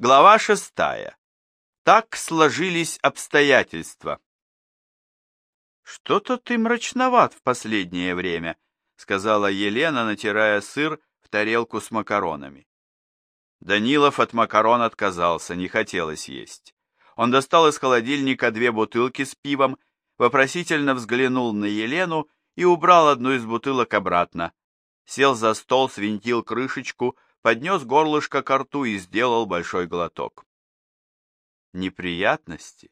Глава шестая. Так сложились обстоятельства. «Что-то ты мрачноват в последнее время», — сказала Елена, натирая сыр в тарелку с макаронами. Данилов от макарон отказался, не хотелось есть. Он достал из холодильника две бутылки с пивом, вопросительно взглянул на Елену и убрал одну из бутылок обратно. Сел за стол, свинтил крышечку, поднес горлышко к рту и сделал большой глоток. Неприятности?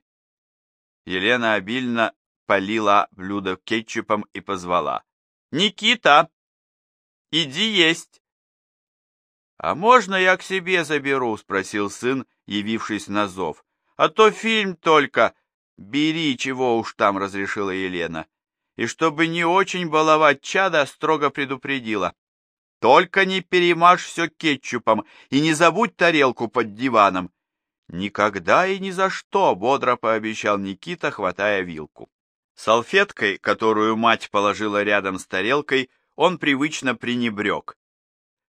Елена обильно полила блюдо кетчупом и позвала. «Никита! Иди есть!» «А можно я к себе заберу?» — спросил сын, явившись на зов. «А то фильм только...» «Бери, чего уж там», — разрешила Елена. И чтобы не очень баловать чада, строго предупредила. Только не перемажь все кетчупом и не забудь тарелку под диваном. Никогда и ни за что, бодро пообещал Никита, хватая вилку. Салфеткой, которую мать положила рядом с тарелкой, он привычно пренебрег.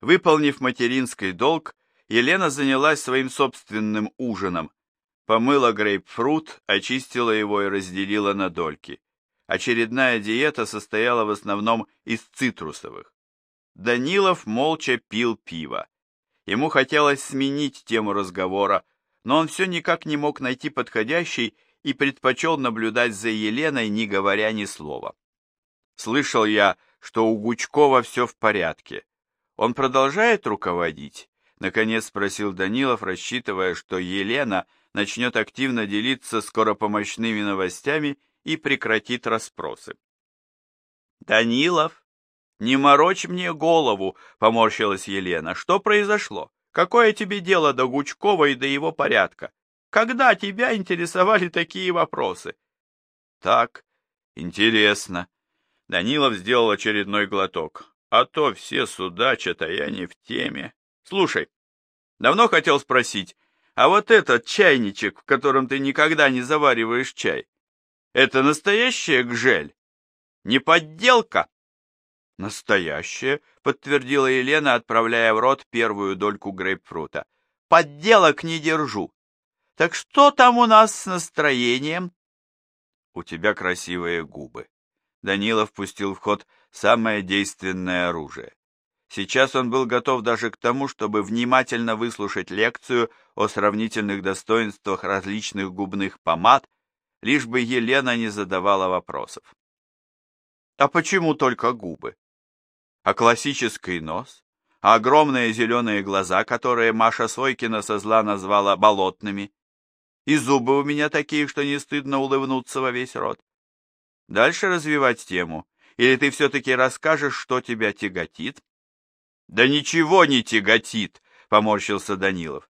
Выполнив материнский долг, Елена занялась своим собственным ужином. Помыла грейпфрут, очистила его и разделила на дольки. Очередная диета состояла в основном из цитрусовых. Данилов молча пил пиво. Ему хотелось сменить тему разговора, но он все никак не мог найти подходящий и предпочел наблюдать за Еленой, не говоря ни слова. Слышал я, что у Гучкова все в порядке. Он продолжает руководить? Наконец спросил Данилов, рассчитывая, что Елена начнет активно делиться скоропомощными новостями и прекратит расспросы. «Данилов, не морочь мне голову!» — поморщилась Елена. «Что произошло? Какое тебе дело до Гучкова и до его порядка? Когда тебя интересовали такие вопросы?» «Так, интересно». Данилов сделал очередной глоток. «А то все судачат, а я не в теме. Слушай, давно хотел спросить, а вот этот чайничек, в котором ты никогда не завариваешь чай, это настоящая гжель? Не подделка?» «Настоящее», — подтвердила Елена, отправляя в рот первую дольку грейпфрута. «Подделок не держу. Так что там у нас с настроением?» «У тебя красивые губы». Данилов пустил в ход самое действенное оружие. Сейчас он был готов даже к тому, чтобы внимательно выслушать лекцию о сравнительных достоинствах различных губных помад, лишь бы Елена не задавала вопросов. А почему только губы? А классический нос, а огромные зеленые глаза, которые Маша Сойкина со зла назвала болотными, и зубы у меня такие, что не стыдно улыбнуться во весь рот. Дальше развивать тему, или ты все-таки расскажешь, что тебя тяготит? Да ничего не тяготит, поморщился Данилов.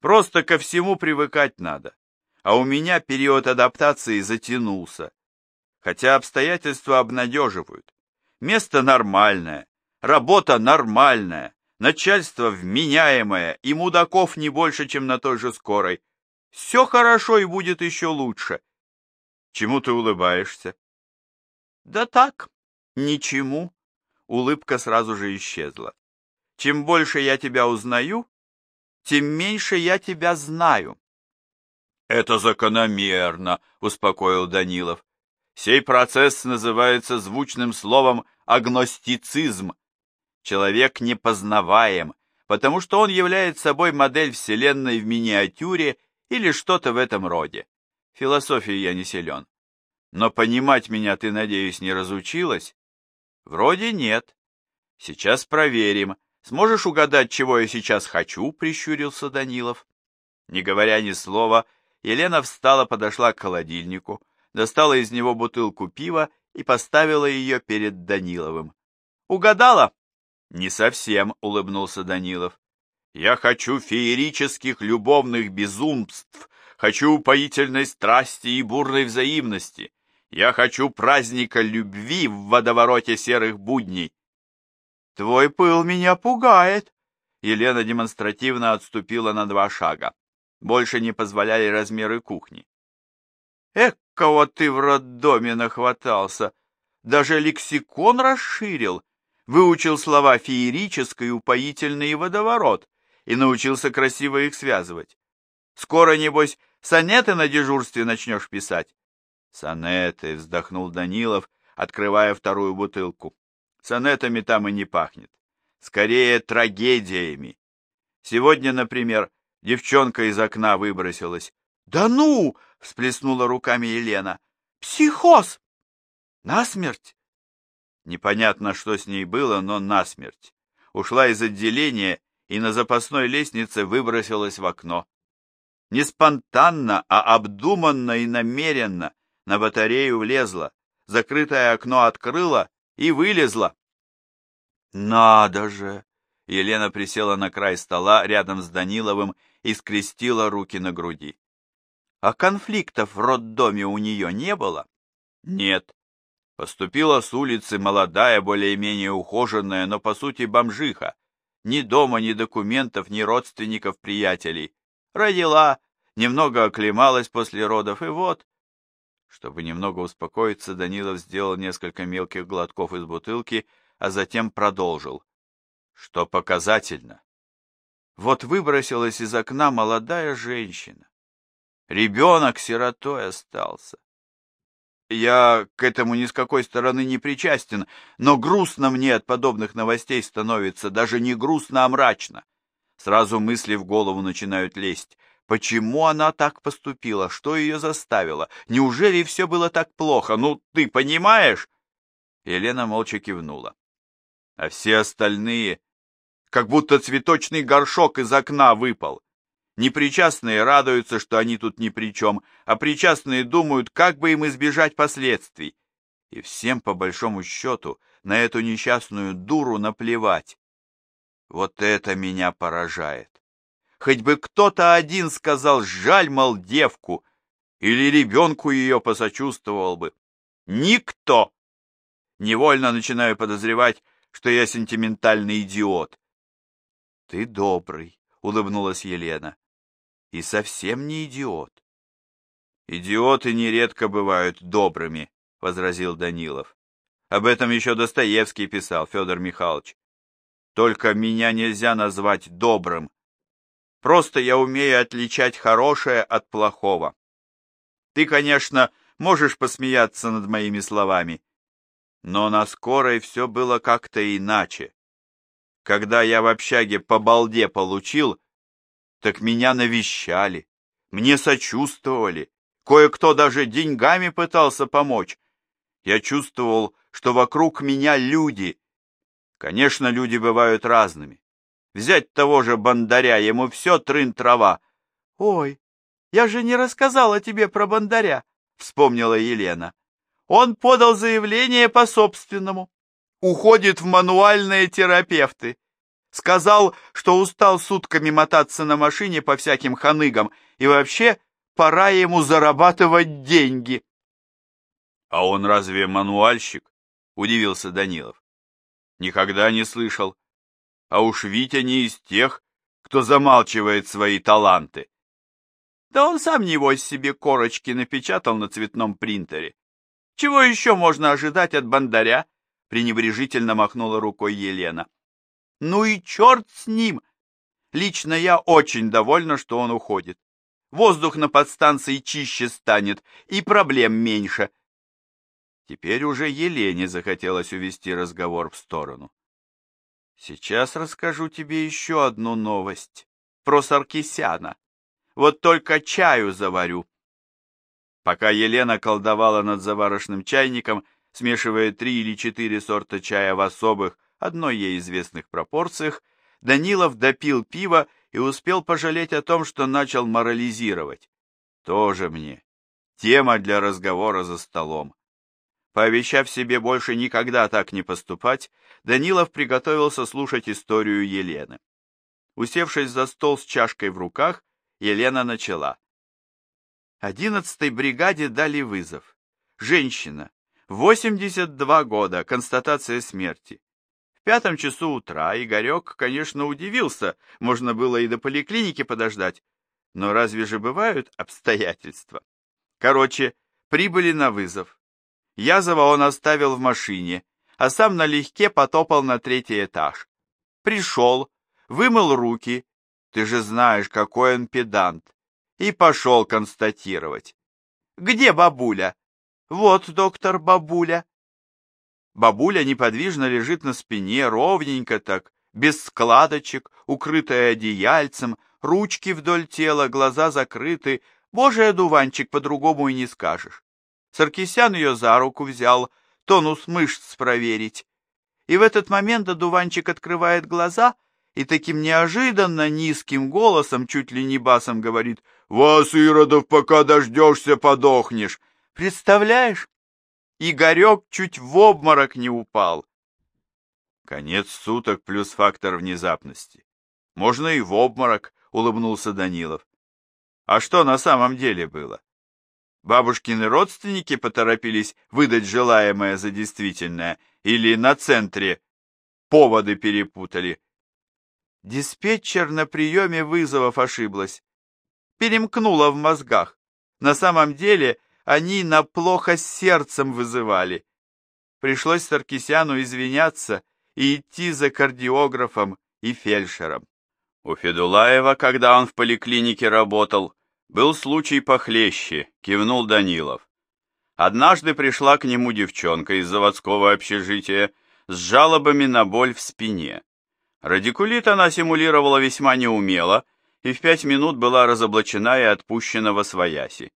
Просто ко всему привыкать надо, а у меня период адаптации затянулся. Хотя обстоятельства обнадеживают. Место нормальное, работа нормальная, начальство вменяемое, и мудаков не больше, чем на той же скорой. Все хорошо и будет еще лучше. Чему ты улыбаешься? Да так, ничему. Улыбка сразу же исчезла. Чем больше я тебя узнаю, тем меньше я тебя знаю. Это закономерно, успокоил Данилов. Сей процесс называется звучным словом агностицизм. Человек непознаваем, потому что он является собой модель Вселенной в миниатюре или что-то в этом роде. Философии я не силен. Но понимать меня ты, надеюсь, не разучилась? Вроде нет. Сейчас проверим. Сможешь угадать, чего я сейчас хочу? Прищурился Данилов. Не говоря ни слова, Елена встала, подошла к холодильнику, достала из него бутылку пива и поставила ее перед Даниловым. «Угадала?» «Не совсем», — улыбнулся Данилов. «Я хочу феерических любовных безумств, хочу упоительной страсти и бурной взаимности. Я хочу праздника любви в водовороте серых будней». «Твой пыл меня пугает», — Елена демонстративно отступила на два шага. Больше не позволяли размеры кухни. «Эх, кого ты в роддоме нахватался! Даже лексикон расширил, выучил слова феерический, упоительный водоворот, и научился красиво их связывать. Скоро, небось, сонеты на дежурстве начнешь писать. Сонеты, вздохнул Данилов, открывая вторую бутылку. Сонетами там и не пахнет. Скорее, трагедиями. Сегодня, например, девчонка из окна выбросилась. «Да ну!» — всплеснула руками Елена. «Психоз! Насмерть!» Непонятно, что с ней было, но насмерть. Ушла из отделения и на запасной лестнице выбросилась в окно. Не спонтанно, а обдуманно и намеренно на батарею влезла, закрытое окно открыла и вылезла. «Надо же!» Елена присела на край стола рядом с Даниловым и скрестила руки на груди. «А конфликтов в роддоме у нее не было?» «Нет. Поступила с улицы молодая, более-менее ухоженная, но по сути бомжиха. Ни дома, ни документов, ни родственников, приятелей. Родила, немного оклемалась после родов, и вот. Чтобы немного успокоиться, Данилов сделал несколько мелких глотков из бутылки, а затем продолжил. Что показательно. Вот выбросилась из окна молодая женщина. Ребенок сиротой остался. Я к этому ни с какой стороны не причастен, но грустно мне от подобных новостей становится, даже не грустно, а мрачно. Сразу мысли в голову начинают лезть. Почему она так поступила? Что ее заставило? Неужели все было так плохо? Ну, ты понимаешь? Елена молча кивнула. А все остальные, как будто цветочный горшок из окна выпал. Непричастные радуются, что они тут ни при чем, а причастные думают, как бы им избежать последствий. И всем, по большому счету, на эту несчастную дуру наплевать. Вот это меня поражает. Хоть бы кто-то один сказал «жаль, мол, девку», или ребенку ее посочувствовал бы. Никто! Невольно начинаю подозревать, что я сентиментальный идиот. — Ты добрый, — улыбнулась Елена и совсем не идиот. Идиоты нередко бывают добрыми, возразил Данилов. Об этом еще Достоевский писал, Федор Михайлович. Только меня нельзя назвать добрым. Просто я умею отличать хорошее от плохого. Ты, конечно, можешь посмеяться над моими словами, но на скорой все было как-то иначе. Когда я в общаге по балде получил, так меня навещали, мне сочувствовали, кое-кто даже деньгами пытался помочь. Я чувствовал, что вокруг меня люди. Конечно, люди бывают разными. Взять того же Бандаря, ему все трын-трава. Ой, я же не рассказала тебе про Бандаря, вспомнила Елена. Он подал заявление по собственному. Уходит в мануальные терапевты. Сказал, что устал сутками мотаться на машине по всяким ханыгам, и вообще пора ему зарабатывать деньги. — А он разве мануальщик? — удивился Данилов. — Никогда не слышал. А уж Витя не из тех, кто замалчивает свои таланты. Да он сам, небось, себе корочки напечатал на цветном принтере. Чего еще можно ожидать от бандаря? пренебрежительно махнула рукой Елена. Ну и черт с ним! Лично я очень довольна, что он уходит. Воздух на подстанции чище станет, и проблем меньше. Теперь уже Елене захотелось увести разговор в сторону. Сейчас расскажу тебе еще одну новость про Саркисяна. Вот только чаю заварю. Пока Елена колдовала над заварочным чайником, смешивая три или четыре сорта чая в особых, одной ей известных пропорциях, Данилов допил пиво и успел пожалеть о том, что начал морализировать. Тоже мне. Тема для разговора за столом. Пообещав себе больше никогда так не поступать, Данилов приготовился слушать историю Елены. Усевшись за стол с чашкой в руках, Елена начала. Одиннадцатой бригаде дали вызов. Женщина. 82 года. Констатация смерти. В пятом часу утра Игорек, конечно, удивился, можно было и до поликлиники подождать, но разве же бывают обстоятельства? Короче, прибыли на вызов. Язова он оставил в машине, а сам налегке потопал на третий этаж. Пришел, вымыл руки, Ты же знаешь, какой он педант. И пошел констатировать. Где бабуля? Вот доктор бабуля. Бабуля неподвижно лежит на спине, ровненько так, без складочек, укрытая одеяльцем, ручки вдоль тела, глаза закрыты. Боже, одуванчик, по-другому и не скажешь. Саркисян ее за руку взял, тонус мышц проверить. И в этот момент одуванчик открывает глаза и таким неожиданно низким голосом, чуть ли не басом, говорит «Вас, Иродов, пока дождешься, подохнешь». Представляешь? Игорек чуть в обморок не упал. Конец суток плюс фактор внезапности. Можно и в обморок, улыбнулся Данилов. А что на самом деле было? Бабушкины родственники поторопились выдать желаемое за действительное или на центре поводы перепутали. Диспетчер на приеме вызовов ошиблась. Перемкнула в мозгах. На самом деле они на плохо с сердцем вызывали. Пришлось Саркисяну извиняться и идти за кардиографом и фельдшером. У Федулаева, когда он в поликлинике работал, был случай похлеще, кивнул Данилов. Однажды пришла к нему девчонка из заводского общежития с жалобами на боль в спине. Радикулит она симулировала весьма неумело и в пять минут была разоблачена и отпущена во свояси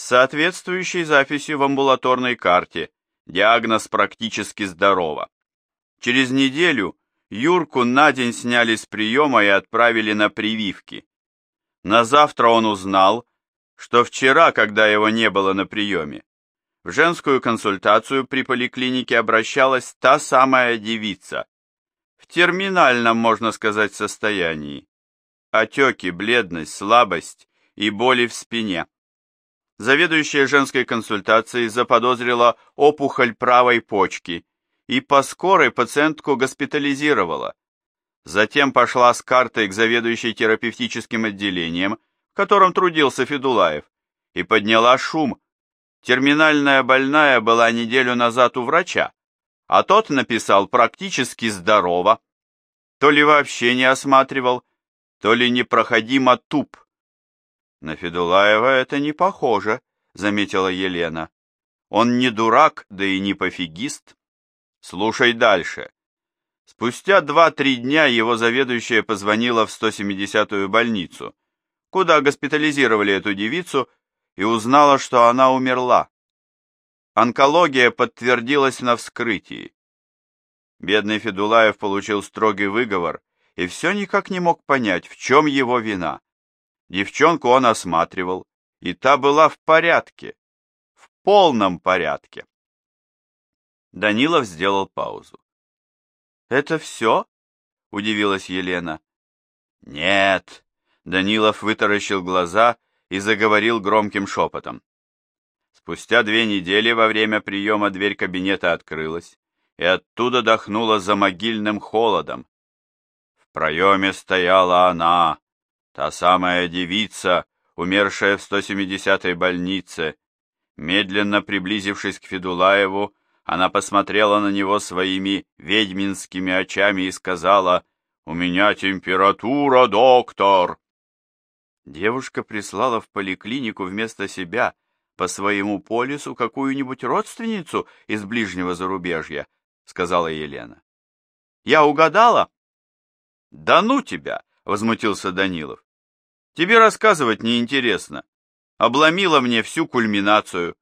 соответствующей записью в амбулаторной карте, диагноз практически здорово. Через неделю Юрку на день сняли с приема и отправили на прививки. На завтра он узнал, что вчера, когда его не было на приеме, в женскую консультацию при поликлинике обращалась та самая девица, в терминальном, можно сказать, состоянии. Отеки, бледность, слабость и боли в спине. Заведующая женской консультацией заподозрила опухоль правой почки и по скорой пациентку госпитализировала. Затем пошла с картой к заведующей терапевтическим отделением, в котором трудился Федулаев, и подняла шум. Терминальная больная была неделю назад у врача, а тот написал практически здорово. То ли вообще не осматривал, то ли непроходимо туп. На Федулаева это не похоже, заметила Елена. Он не дурак, да и не пофигист. Слушай дальше. Спустя два-три дня его заведующая позвонила в 170-ю больницу, куда госпитализировали эту девицу, и узнала, что она умерла. Онкология подтвердилась на вскрытии. Бедный Федулаев получил строгий выговор и все никак не мог понять, в чем его вина. Девчонку он осматривал, и та была в порядке, в полном порядке. Данилов сделал паузу. «Это все?» — удивилась Елена. «Нет», — Данилов вытаращил глаза и заговорил громким шепотом. Спустя две недели во время приема дверь кабинета открылась, и оттуда дохнуло за могильным холодом. В проеме стояла она, Та самая девица, умершая в 170-й больнице. Медленно приблизившись к Федулаеву, она посмотрела на него своими ведьминскими очами и сказала «У меня температура, доктор!» Девушка прислала в поликлинику вместо себя по своему полису какую-нибудь родственницу из ближнего зарубежья, сказала Елена. Я угадала? Да ну тебя, возмутился Данилов. Тебе рассказывать неинтересно. Обломила мне всю кульминацию.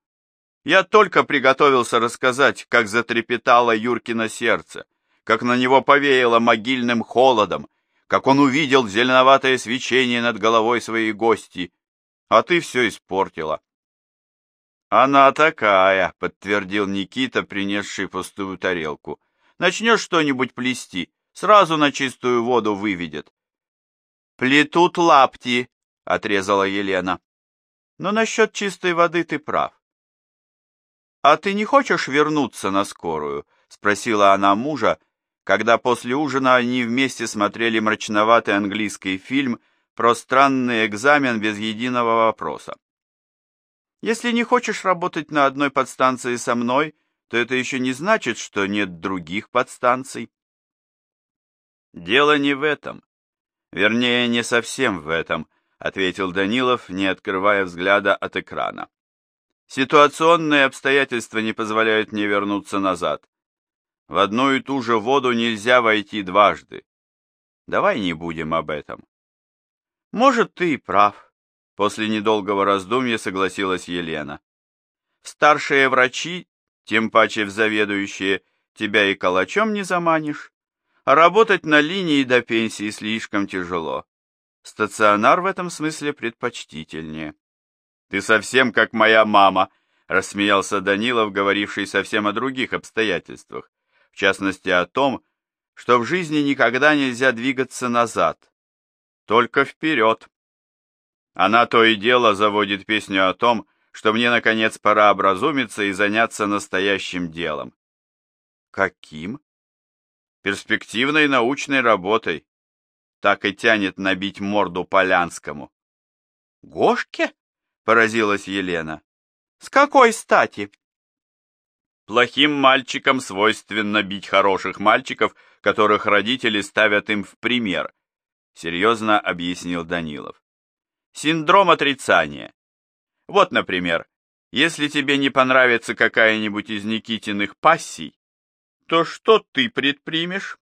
Я только приготовился рассказать, как затрепетало Юркино сердце, как на него повеяло могильным холодом, как он увидел зеленоватое свечение над головой своей гости, а ты все испортила. «Она такая», — подтвердил Никита, принесший пустую тарелку. «Начнешь что-нибудь плести, сразу на чистую воду выведет. «Плетут лапти», — отрезала Елена. «Но насчет чистой воды ты прав». «А ты не хочешь вернуться на скорую?» — спросила она мужа, когда после ужина они вместе смотрели мрачноватый английский фильм про странный экзамен без единого вопроса. «Если не хочешь работать на одной подстанции со мной, то это еще не значит, что нет других подстанций». «Дело не в этом. Вернее, не совсем в этом, ответил Данилов, не открывая взгляда от экрана. Ситуационные обстоятельства не позволяют мне вернуться назад. В одну и ту же воду нельзя войти дважды. Давай не будем об этом. Может, ты и прав. После недолгого раздумья согласилась Елена. Старшие врачи, тем паче в заведующие, тебя и калачом не заманишь. А работать на линии до пенсии слишком тяжело. Стационар в этом смысле предпочтительнее. Ты совсем как моя мама, рассмеялся Данилов, говоривший совсем о других обстоятельствах, в частности о том, что в жизни никогда нельзя двигаться назад, только вперед. Она то и дело заводит песню о том, что мне, наконец, пора образумиться и заняться настоящим делом. Каким? Перспективной научной работой. Так и тянет набить морду Полянскому. Гошке? Поразилась Елена. С какой стати? Плохим мальчикам свойственно бить хороших мальчиков, которых родители ставят им в пример, серьезно объяснил Данилов. Синдром отрицания. Вот, например, если тебе не понравится какая-нибудь из Никитиных пассий, то что ты предпримешь?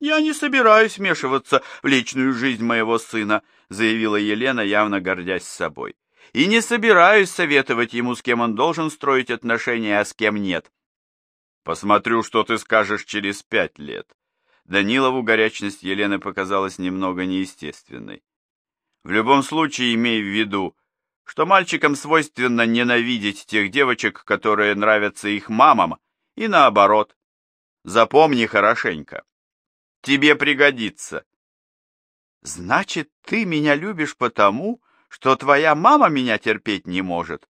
Я не собираюсь вмешиваться в личную жизнь моего сына, заявила Елена, явно гордясь собой. И не собираюсь советовать ему, с кем он должен строить отношения, а с кем нет. Посмотрю, что ты скажешь через пять лет. Данилову горячность Елены показалась немного неестественной. В любом случае, имей в виду, что мальчикам свойственно ненавидеть тех девочек, которые нравятся их мамам, и наоборот. Запомни хорошенько. Тебе пригодится. Значит, ты меня любишь потому, что твоя мама меня терпеть не может.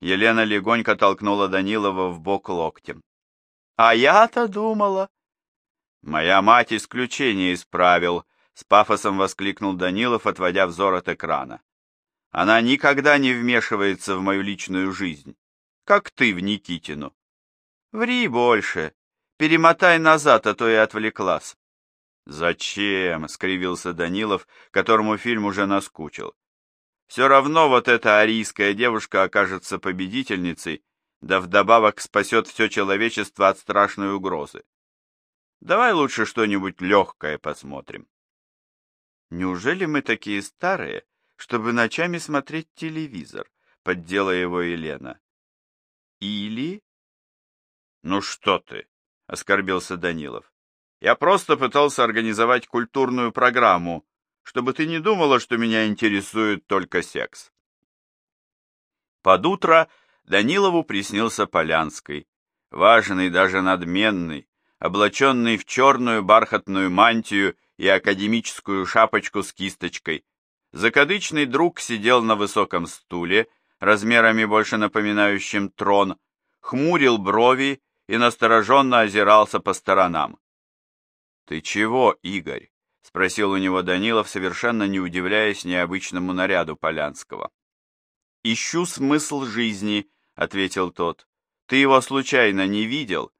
Елена легонько толкнула Данилова в бок локтем. А я-то думала. Моя мать исключение из правил, с пафосом воскликнул Данилов, отводя взор от экрана. Она никогда не вмешивается в мою личную жизнь, как ты в Никитину. Ври больше, перемотай назад, а то и отвлеклась. Зачем? скривился Данилов, которому фильм уже наскучил. Все равно вот эта арийская девушка окажется победительницей, да вдобавок спасет все человечество от страшной угрозы. Давай лучше что-нибудь легкое посмотрим. Неужели мы такие старые, чтобы ночами смотреть телевизор? Поддела его Елена. Или... Ну что ты, оскорбился Данилов. Я просто пытался организовать культурную программу, чтобы ты не думала, что меня интересует только секс. Под утро Данилову приснился Полянский, важный, даже надменный, облаченный в черную бархатную мантию и академическую шапочку с кисточкой. Закадычный друг сидел на высоком стуле, размерами больше напоминающим трон, хмурил брови и настороженно озирался по сторонам. «Ты чего, Игорь?» — спросил у него Данилов, совершенно не удивляясь необычному наряду Полянского. «Ищу смысл жизни», ответил тот. Ты его случайно не видел?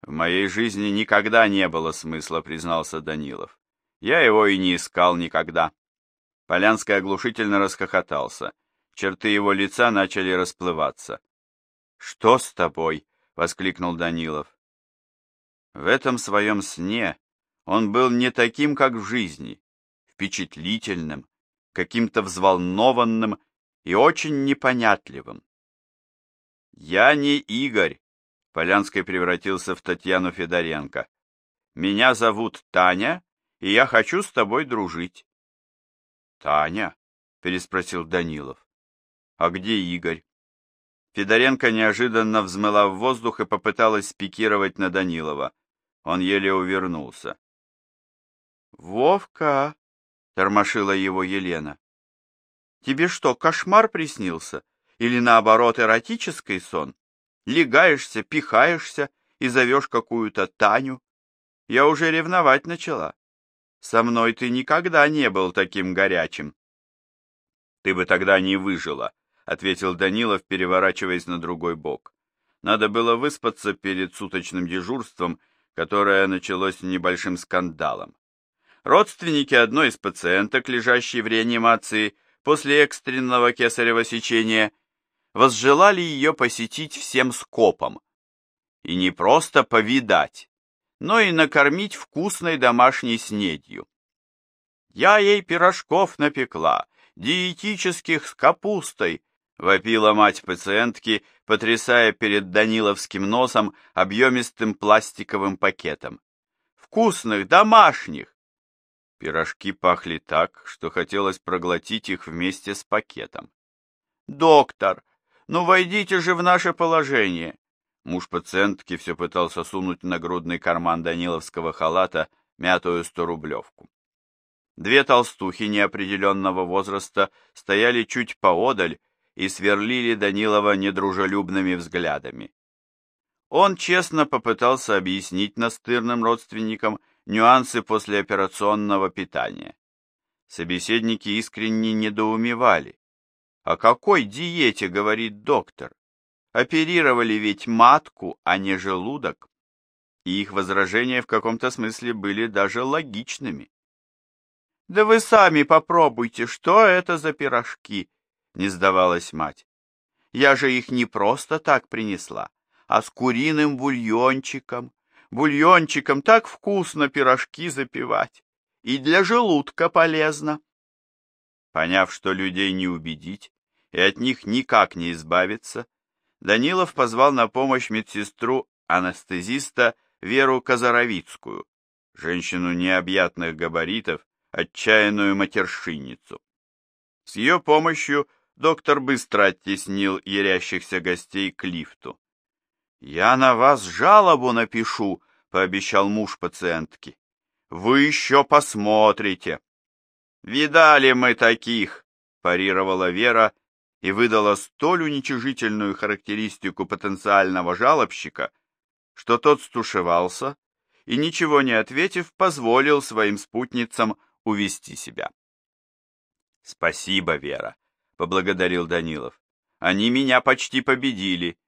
В моей жизни никогда не было смысла, признался Данилов. Я его и не искал никогда. Полянский оглушительно расхохотался. Черты его лица начали расплываться. «Что с тобой?» — воскликнул Данилов. В этом своем сне он был не таким, как в жизни, впечатлительным, каким-то взволнованным и очень непонятливым. «Я не Игорь», — Полянский превратился в Татьяну Федоренко. «Меня зовут Таня, и я хочу с тобой дружить». «Таня?» — переспросил Данилов. «А где Игорь?» Федоренко неожиданно взмыла в воздух и попыталась спикировать на Данилова. Он еле увернулся. «Вовка!» — тормошила его Елена. «Тебе что, кошмар приснился?» Или наоборот эротический сон? Легаешься, пихаешься и зовешь какую-то Таню? Я уже ревновать начала. Со мной ты никогда не был таким горячим. Ты бы тогда не выжила, ответил Данилов, переворачиваясь на другой бок. Надо было выспаться перед суточным дежурством, которое началось небольшим скандалом. Родственники одной из пациенток, лежащей в реанимации после экстренного кесарево сечения, возжелали ее посетить всем скопом. И не просто повидать, но и накормить вкусной домашней снедью. Я ей пирожков напекла, диетических с капустой, вопила мать пациентки, потрясая перед Даниловским носом объемистым пластиковым пакетом. Вкусных, домашних! Пирожки пахли так, что хотелось проглотить их вместе с пакетом. «Доктор, ну войдите же в наше положение!» Муж пациентки все пытался сунуть в нагрудный карман Даниловского халата мятую сторублевку. Две толстухи неопределенного возраста стояли чуть поодаль и сверлили Данилова недружелюбными взглядами. Он честно попытался объяснить настырным родственникам нюансы послеоперационного питания. Собеседники искренне недоумевали. О какой диете говорит доктор? Оперировали ведь матку, а не желудок. И их возражения в каком-то смысле были даже логичными. «Да вы сами попробуйте, что это за пирожки?» — не сдавалась мать. «Я же их не просто так принесла, а с куриным бульончиком. Бульончиком так вкусно пирожки запивать. И для желудка полезно». Поняв, что людей не убедить и от них никак не избавиться, Данилов позвал на помощь медсестру-анестезиста Веру Казаровицкую, женщину необъятных габаритов, отчаянную матершинницу. С ее помощью доктор быстро оттеснил ярящихся гостей к лифту. «Я на вас жалобу напишу», — пообещал муж пациентки. «Вы еще посмотрите». «Видали мы таких», — парировала Вера и выдала столь уничижительную характеристику потенциального жалобщика, что тот стушевался и, ничего не ответив, позволил своим спутницам увести себя. «Спасибо, Вера», — поблагодарил Данилов. «Они меня почти победили».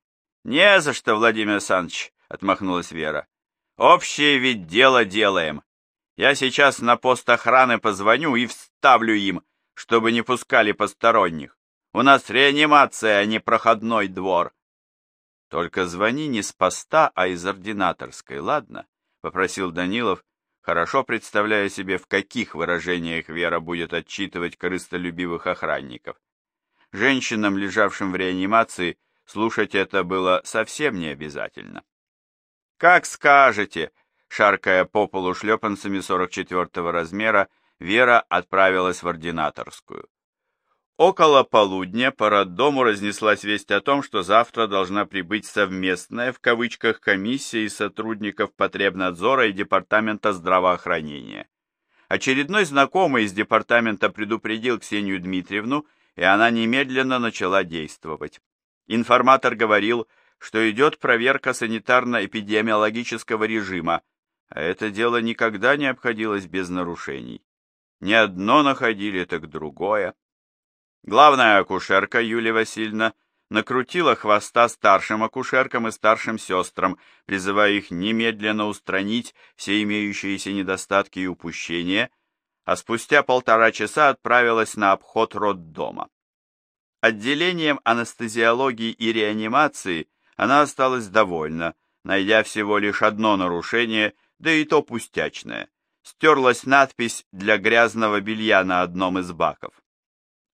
«Не за что, Владимир Александрович», — отмахнулась Вера. «Общее ведь дело делаем. Я сейчас на пост охраны позвоню и вставлю им, чтобы не пускали посторонних. У нас реанимация, а не проходной двор». «Только звони не с поста, а из ординаторской, ладно?» — попросил Данилов, хорошо представляя себе, в каких выражениях Вера будет отчитывать корыстолюбивых охранников. Женщинам, лежавшим в реанимации, слушать это было совсем не обязательно. «Как скажете!» Шаркая по полу шлепанцами 44-го размера, Вера отправилась в ординаторскую. Около полудня по роддому разнеслась весть о том, что завтра должна прибыть совместная, в кавычках, комиссия из сотрудников потребнадзора и департамента здравоохранения. Очередной знакомый из департамента предупредил Ксению Дмитриевну, и она немедленно начала действовать. Информатор говорил, что идет проверка санитарно-эпидемиологического режима, а это дело никогда не обходилось без нарушений. Не одно находили, так другое. Главная акушерка Юлия Васильевна накрутила хвоста старшим акушеркам и старшим сестрам, призывая их немедленно устранить все имеющиеся недостатки и упущения, а спустя полтора часа отправилась на обход роддома. Отделением анестезиологии и реанимации она осталась довольна, найдя всего лишь одно нарушение, да и то пустячное. Стерлась надпись для грязного белья на одном из баков.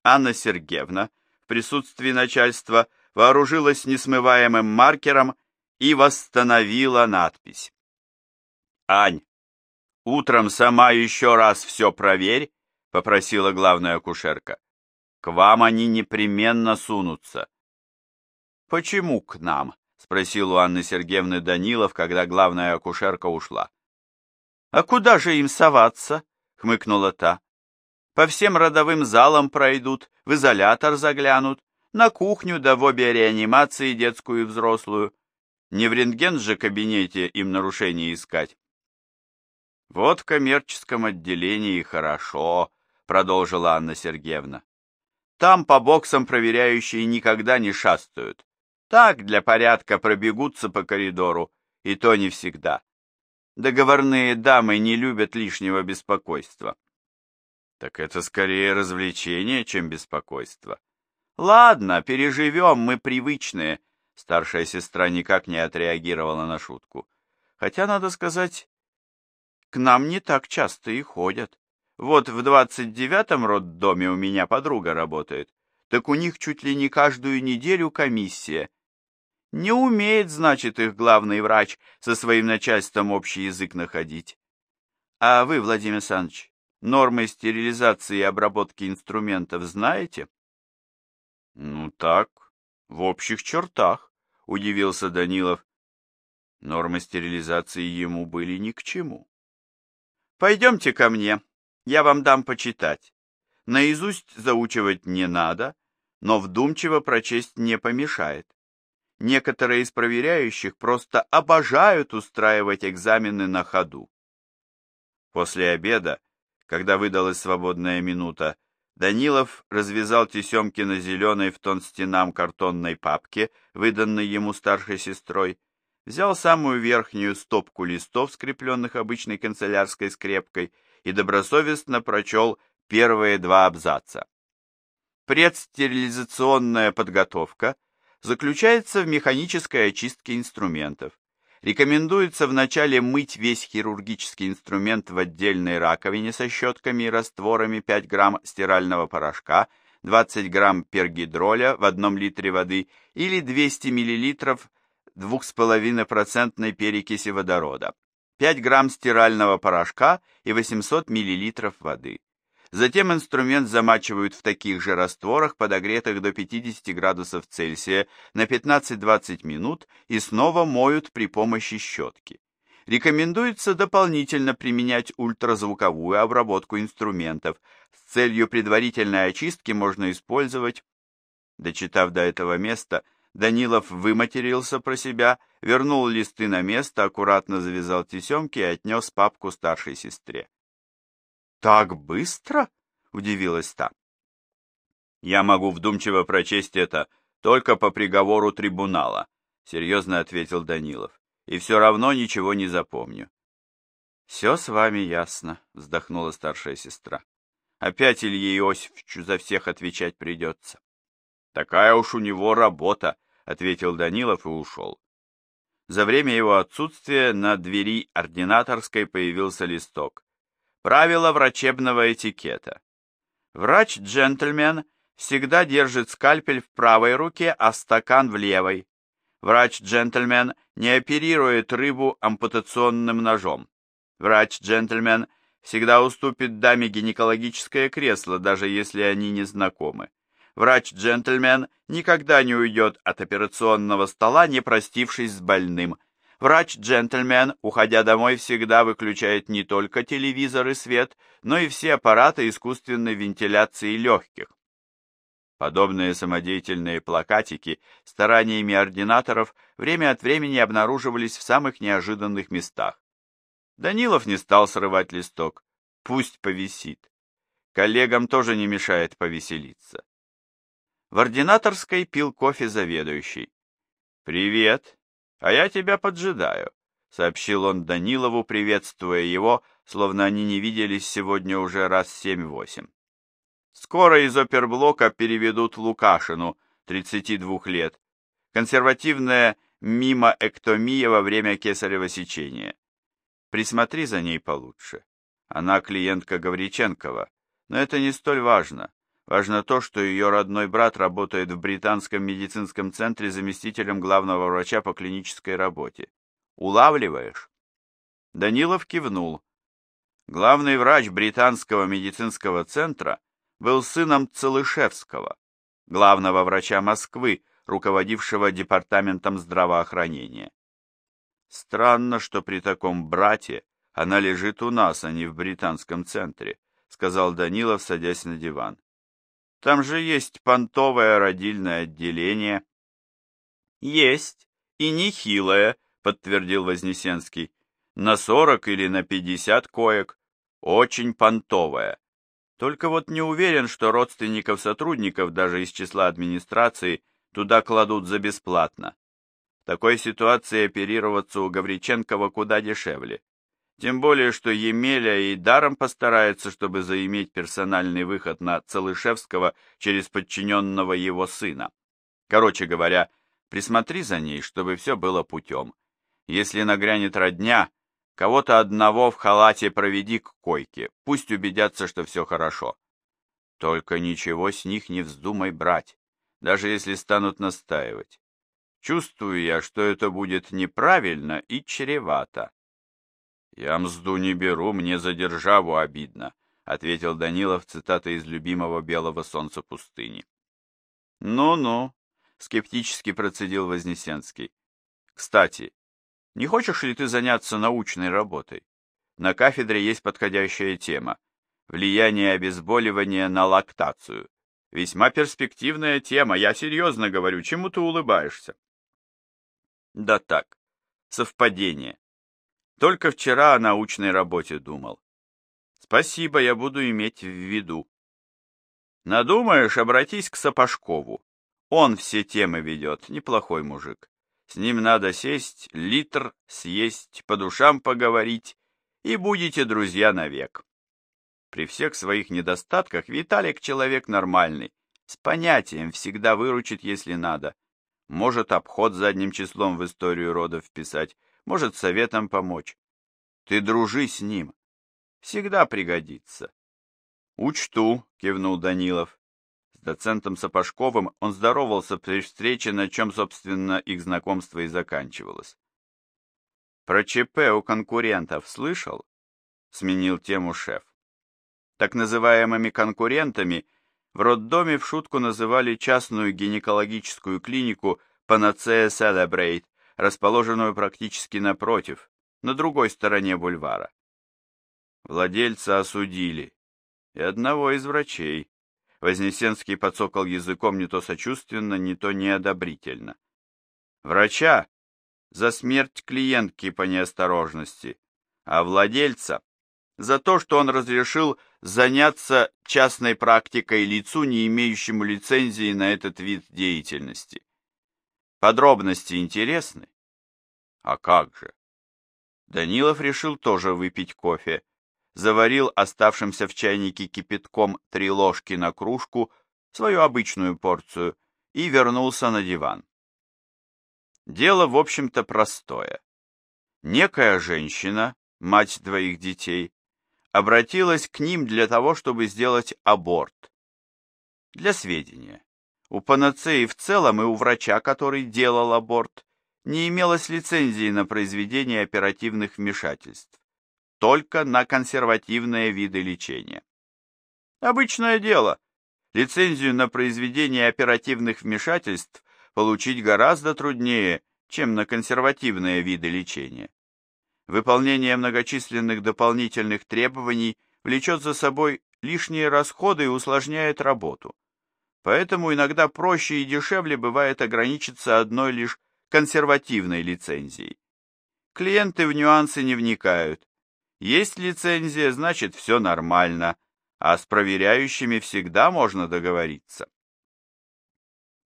Анна Сергеевна в присутствии начальства вооружилась несмываемым маркером и восстановила надпись. «Ань, утром сама еще раз все проверь», — попросила главная акушерка. «К вам они непременно сунутся». «Почему к нам?» — спросил у Анны Сергеевны Данилов, когда главная акушерка ушла. «А куда же им соваться?» — хмыкнула та. По всем родовым залам пройдут, в изолятор заглянут, на кухню да в обе реанимации детскую и взрослую. Не в рентген же кабинете им нарушения искать. Вот в коммерческом отделении хорошо, продолжила Анна Сергеевна. Там по боксам проверяющие никогда не шастают. Так, для порядка пробегутся по коридору, и то не всегда. Договорные дамы не любят лишнего беспокойства. Так это скорее развлечение, чем беспокойство. Ладно, переживем, мы привычные. Старшая сестра никак не отреагировала на шутку. Хотя, надо сказать, к нам не так часто и ходят. Вот в двадцать девятом роддоме у меня подруга работает. Так у них чуть ли не каждую неделю комиссия. Не умеет, значит, их главный врач со своим начальством общий язык находить. А вы, Владимир Александрович, Нормы стерилизации и обработки инструментов знаете? Ну так, в общих чертах, удивился Данилов. Нормы стерилизации ему были ни к чему. Пойдемте ко мне, я вам дам почитать. Наизусть заучивать не надо, но вдумчиво прочесть не помешает. Некоторые из проверяющих просто обожают устраивать экзамены на ходу. После обеда когда выдалась свободная минута, Данилов развязал тесемки на зеленой в тон стенам картонной папке, выданной ему старшей сестрой, взял самую верхнюю стопку листов, скрепленных обычной канцелярской скрепкой, и добросовестно прочел первые два абзаца. Предстерилизационная подготовка заключается в механической очистке инструментов, Рекомендуется вначале мыть весь хирургический инструмент в отдельной раковине со щетками и растворами 5 грамм стирального порошка, 20 грамм пергидроля в одном литре воды или 200 миллилитров 2,5% перекиси водорода, 5 грамм стирального порошка и 800 миллилитров воды. Затем инструмент замачивают в таких же растворах, подогретых до 50 градусов Цельсия, на 15-20 минут и снова моют при помощи щетки. Рекомендуется дополнительно применять ультразвуковую обработку инструментов. С целью предварительной очистки можно использовать... Дочитав до этого места, Данилов выматерился про себя, вернул листы на место, аккуратно завязал тесемки и отнес папку старшей сестре. «Так быстро?» — удивилась та. «Я могу вдумчиво прочесть это только по приговору трибунала», — серьезно ответил Данилов. «И все равно ничего не запомню». «Все с вами ясно», — вздохнула старшая сестра. «Опять Илье Иосифовичу за всех отвечать придется». «Такая уж у него работа», — ответил Данилов и ушел. За время его отсутствия на двери ординаторской появился листок. Правила врачебного этикета. Врач-джентльмен всегда держит скальпель в правой руке, а стакан в левой. Врач-джентльмен не оперирует рыбу ампутационным ножом. Врач-джентльмен всегда уступит даме гинекологическое кресло, даже если они не знакомы. Врач-джентльмен никогда не уйдет от операционного стола, не простившись с больным – Врач-джентльмен, уходя домой, всегда выключает не только телевизор и свет, но и все аппараты искусственной вентиляции легких. Подобные самодеятельные плакатики стараниями ординаторов время от времени обнаруживались в самых неожиданных местах. Данилов не стал срывать листок. Пусть повисит. Коллегам тоже не мешает повеселиться. В ординаторской пил кофе заведующий. «Привет!» «А я тебя поджидаю», — сообщил он Данилову, приветствуя его, словно они не виделись сегодня уже раз семь-восемь. «Скоро из оперблока переведут Лукашину, 32 лет. Консервативная мимоэктомия во время кесарево сечения. Присмотри за ней получше. Она клиентка Гавриченкова, но это не столь важно. Важно то, что ее родной брат работает в британском медицинском центре заместителем главного врача по клинической работе. Улавливаешь? Данилов кивнул. Главный врач британского медицинского центра был сыном Целышевского, главного врача Москвы, руководившего департаментом здравоохранения. Странно, что при таком брате она лежит у нас, а не в британском центре, сказал Данилов, садясь на диван. Там же есть понтовое родильное отделение. Есть, и нехилое, подтвердил Вознесенский. На сорок или на пятьдесят коек. Очень понтовое. Только вот не уверен, что родственников сотрудников даже из числа администрации туда кладут за бесплатно. В такой ситуации оперироваться у Гавриченкова куда дешевле. Тем более, что Емеля и даром постарается, чтобы заиметь персональный выход на Целышевского через подчиненного его сына. Короче говоря, присмотри за ней, чтобы все было путем. Если нагрянет родня, кого-то одного в халате проведи к койке, пусть убедятся, что все хорошо. Только ничего с них не вздумай брать, даже если станут настаивать. Чувствую я, что это будет неправильно и чревато. «Я мзду не беру, мне за державу обидно», — ответил Данилов цитата из любимого «Белого солнца пустыни». «Ну-ну», — скептически процедил Вознесенский. «Кстати, не хочешь ли ты заняться научной работой? На кафедре есть подходящая тема — влияние обезболивания на лактацию. Весьма перспективная тема, я серьезно говорю, чему ты улыбаешься?» «Да так, совпадение. Только вчера о научной работе думал. Спасибо, я буду иметь в виду. Надумаешь, обратись к Сапожкову. Он все темы ведет, неплохой мужик. С ним надо сесть, литр съесть, по душам поговорить, и будете друзья навек. При всех своих недостатках Виталик человек нормальный, с понятием всегда выручит, если надо. Может обход задним числом в историю родов вписать, может советом помочь. Ты дружи с ним. Всегда пригодится. Учту, кивнул Данилов. С доцентом Сапожковым он здоровался при встрече, на чем, собственно, их знакомство и заканчивалось. Про ЧП у конкурентов слышал? Сменил тему шеф. Так называемыми конкурентами в роддоме в шутку называли частную гинекологическую клинику Panacea Celebrate, расположенную практически напротив, на другой стороне бульвара. Владельца осудили. И одного из врачей. Вознесенский подсокал языком не то сочувственно, не то неодобрительно. Врача за смерть клиентки по неосторожности, а владельца за то, что он разрешил заняться частной практикой лицу, не имеющему лицензии на этот вид деятельности. Подробности интересны? А как же? Данилов решил тоже выпить кофе. Заварил оставшимся в чайнике кипятком три ложки на кружку, свою обычную порцию, и вернулся на диван. Дело, в общем-то, простое. Некая женщина, мать двоих детей, обратилась к ним для того, чтобы сделать аборт. Для сведения, у панацеи в целом и у врача, который делал аборт, не имелось лицензии на произведение оперативных вмешательств, только на консервативные виды лечения. Обычное дело. Лицензию на произведение оперативных вмешательств получить гораздо труднее, чем на консервативные виды лечения. Выполнение многочисленных дополнительных требований влечет за собой лишние расходы и усложняет работу. Поэтому иногда проще и дешевле бывает ограничиться одной лишь консервативной лицензией. Клиенты в нюансы не вникают. Есть лицензия, значит все нормально, а с проверяющими всегда можно договориться.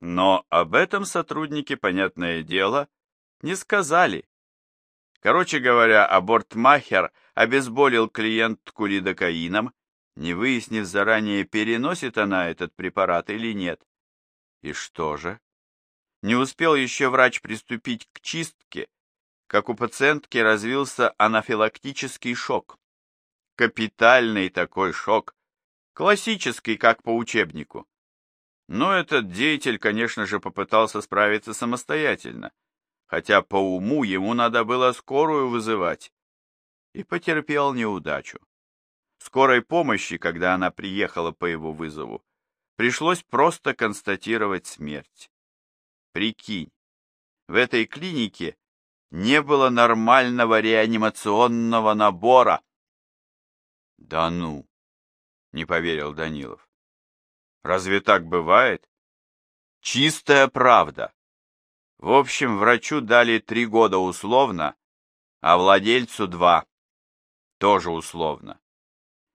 Но об этом сотрудники, понятное дело, не сказали. Короче говоря, абортмахер обезболил клиентку лидокаином, не выяснив заранее, переносит она этот препарат или нет. И что же? Не успел еще врач приступить к чистке, как у пациентки развился анафилактический шок. Капитальный такой шок. Классический, как по учебнику. Но этот деятель, конечно же, попытался справиться самостоятельно, хотя по уму ему надо было скорую вызывать, и потерпел неудачу. Скорой помощи, когда она приехала по его вызову, пришлось просто констатировать смерть. Прикинь, в этой клинике не было нормального реанимационного набора. Да ну, не поверил Данилов. Разве так бывает? Чистая правда. В общем, врачу дали три года условно, а владельцу два. Тоже условно.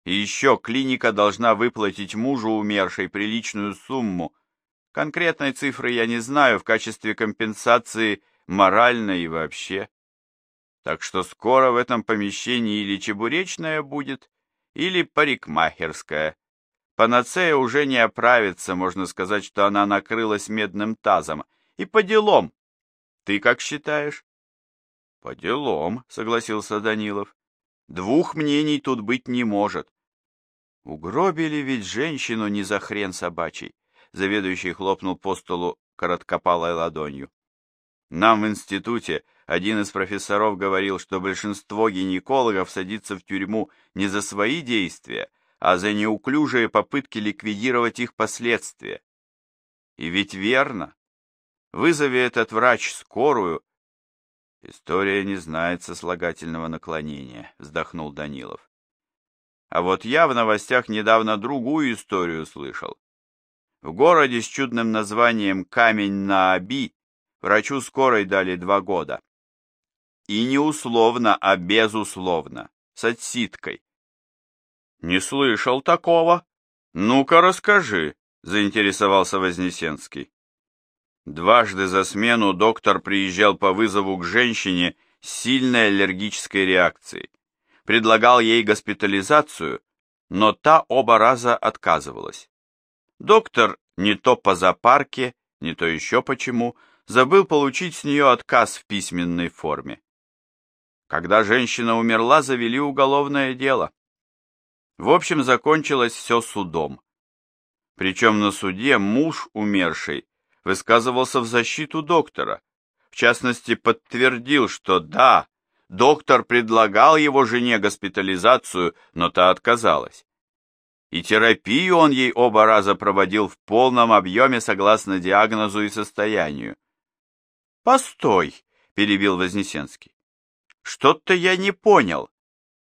И еще клиника должна выплатить мужу умершей приличную сумму, Конкретной цифры я не знаю в качестве компенсации морально и вообще. Так что скоро в этом помещении или чебуречная будет, или парикмахерская. Панацея уже не оправится, можно сказать, что она накрылась медным тазом. И по делам. Ты как считаешь? По делам, согласился Данилов. Двух мнений тут быть не может. Угробили ведь женщину не за хрен собачий. Заведующий хлопнул по столу короткопалой ладонью. Нам в институте один из профессоров говорил, что большинство гинекологов садится в тюрьму не за свои действия, а за неуклюжие попытки ликвидировать их последствия. И ведь верно. Вызови этот врач скорую. История не знает сослагательного наклонения, вздохнул Данилов. А вот я в новостях недавно другую историю слышал. В городе с чудным названием Камень на Оби врачу скорой дали два года. И не условно, а безусловно, с отсидкой. «Не слышал такого. Ну-ка расскажи», — заинтересовался Вознесенский. Дважды за смену доктор приезжал по вызову к женщине с сильной аллергической реакцией. Предлагал ей госпитализацию, но та оба раза отказывалась. Доктор не то по запарке, не то еще почему, забыл получить с нее отказ в письменной форме. Когда женщина умерла, завели уголовное дело. В общем, закончилось все судом. Причем на суде муж умершей высказывался в защиту доктора. В частности, подтвердил, что да, доктор предлагал его жене госпитализацию, но та отказалась. И терапию он ей оба раза проводил в полном объеме согласно диагнозу и состоянию. «Постой!» — перебил Вознесенский. «Что-то я не понял.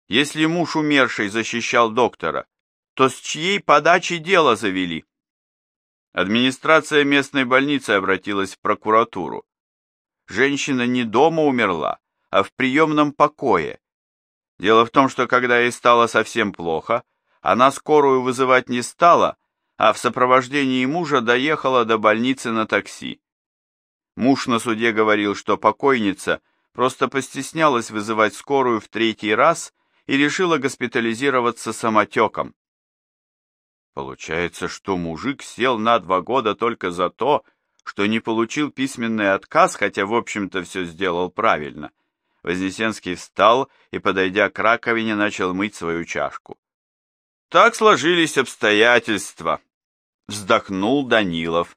Если муж умершей защищал доктора, то с чьей подачи дело завели? Администрация местной больницы обратилась в прокуратуру. Женщина не дома умерла, а в приемном покое. Дело в том, что когда ей стало совсем плохо, она скорую вызывать не стала, а в сопровождении мужа доехала до больницы на такси. Муж на суде говорил, что покойница просто постеснялась вызывать скорую в третий раз и решила госпитализироваться самотеком. Получается, что мужик сел на два года только за то, что не получил письменный отказ, хотя, в общем-то, все сделал правильно. Вознесенский встал и, подойдя к раковине, начал мыть свою чашку. Так сложились обстоятельства, вздохнул Данилов.